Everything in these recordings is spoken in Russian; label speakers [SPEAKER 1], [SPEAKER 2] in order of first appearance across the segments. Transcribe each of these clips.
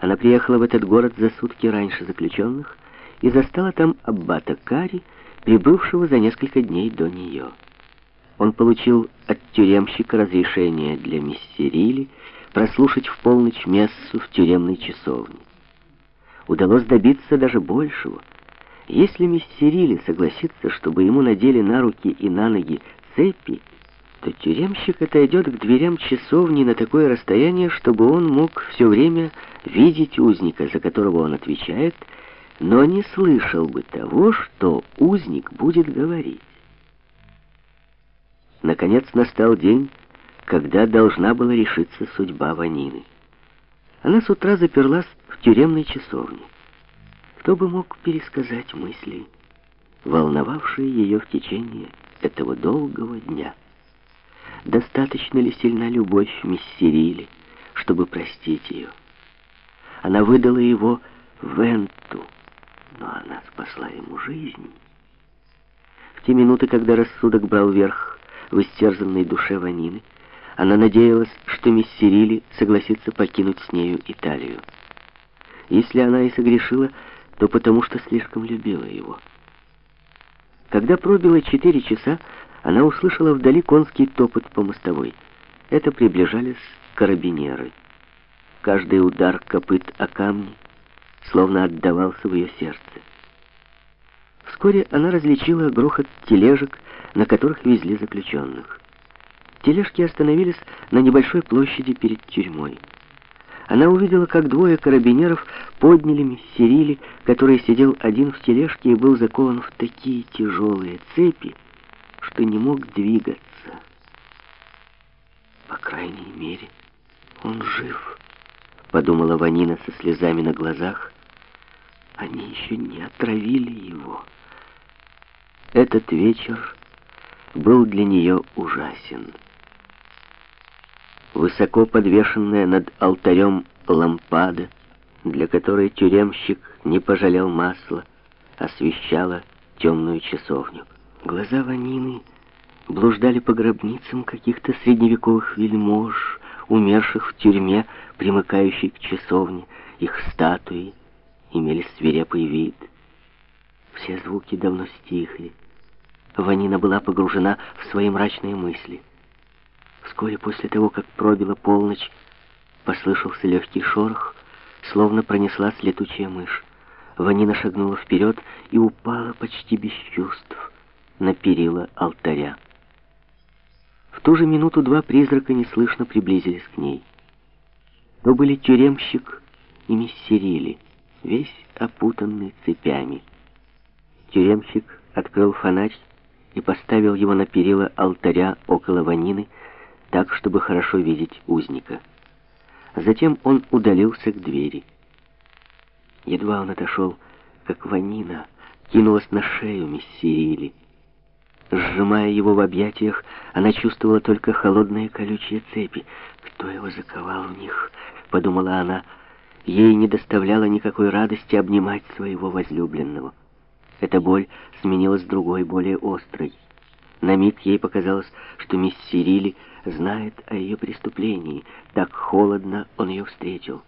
[SPEAKER 1] Она приехала в этот город за сутки раньше заключенных и застала там аббата Кари, прибывшего за несколько дней до нее. Он получил от тюремщика разрешение для миссерили прослушать в полночь мессу в тюремной часовне. Удалось добиться даже большего. Если миссерили согласится, чтобы ему надели на руки и на ноги цепи, то тюремщик отойдет к дверям часовни на такое расстояние, чтобы он мог все время видеть узника, за которого он отвечает, но не слышал бы того, что узник будет говорить. Наконец настал день, когда должна была решиться судьба Ванины. Она с утра заперлась в тюремной часовне. Кто бы мог пересказать мысли, волновавшие ее в течение этого долгого дня? Достаточно ли сильна любовь Миссерили, чтобы простить ее? Она выдала его Венту, но она спасла ему жизнь. В те минуты, когда рассудок брал верх в истерзанной душе Ванины, она надеялась, что Миссерили согласится покинуть с нею Италию. Если она и согрешила, то потому что слишком любила его. Когда пробило четыре часа, она услышала вдали конский топот по мостовой. Это приближались карабинеры. Каждый удар копыт о камни словно отдавался в ее сердце. Вскоре она различила грохот тележек, на которых везли заключенных. Тележки остановились на небольшой площади перед тюрьмой. Она увидела, как двое карабинеров подняли Мессерили, который сидел один в тележке и был закован в такие тяжелые цепи, что не мог двигаться. По крайней мере, он жив, подумала Ванина со слезами на глазах. Они еще не отравили его. Этот вечер был для нее ужасен. Высоко подвешенная над алтарем лампада, для которой тюремщик не пожалел масла, освещала темную часовню. Глаза Ванины блуждали по гробницам каких-то средневековых вельмож, умерших в тюрьме, примыкающей к часовне. Их статуи имели свирепый вид. Все звуки давно стихли. Ванина была погружена в свои мрачные мысли. Вскоре после того, как пробила полночь, послышался легкий шорох, словно пронеслась летучая мышь. Ванина шагнула вперед и упала почти без чувств на перила алтаря. В ту же минуту два призрака неслышно приблизились к ней. То были тюремщик и миссерили, весь опутанный цепями. Тюремщик открыл фонарь и поставил его на перила алтаря около Ванины, так, чтобы хорошо видеть узника. Затем он удалился к двери. Едва он отошел, как Ванина кинулась на шею миссерили. Сжимая его в объятиях, она чувствовала только холодные колючие цепи. «Кто его заковал в них?» — подумала она. Ей не доставляло никакой радости обнимать своего возлюбленного. Эта боль сменилась другой, более острой. На миг ей показалось, что мисс Сирили знает о ее преступлении. Так холодно он ее встретил.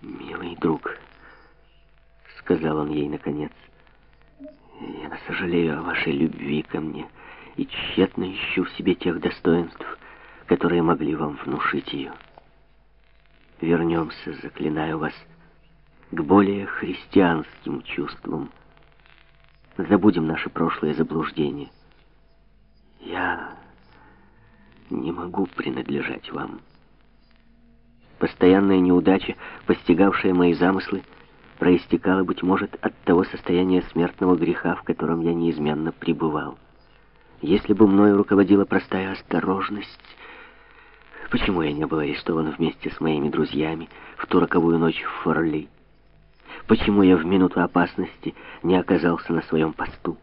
[SPEAKER 1] «Милый друг», — сказал он ей наконец, — я сожалею о вашей любви ко мне и тщетно ищу в себе тех достоинств, которые могли вам внушить ее. Вернемся, заклинаю вас, к более христианским чувствам. Забудем наши прошлые заблуждения. Я не могу принадлежать вам. Постоянная неудача, постигавшая мои замыслы, проистекало, быть может, от того состояния смертного греха, в котором я неизменно пребывал. Если бы мною руководила простая осторожность, почему я не был арестован вместе с моими друзьями в ту роковую ночь в Форли? Почему я в минуту опасности не оказался на своем посту?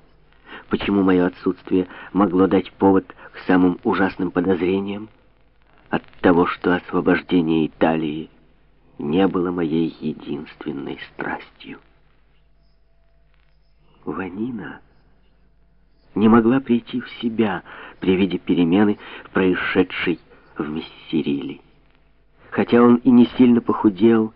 [SPEAKER 1] Почему мое отсутствие могло дать повод к самым ужасным подозрениям? От того, что освобождение Италии — не было моей единственной страстью. Ванина не могла прийти в себя при виде перемены, происшедшей в Мессериле. Хотя он и не сильно похудел,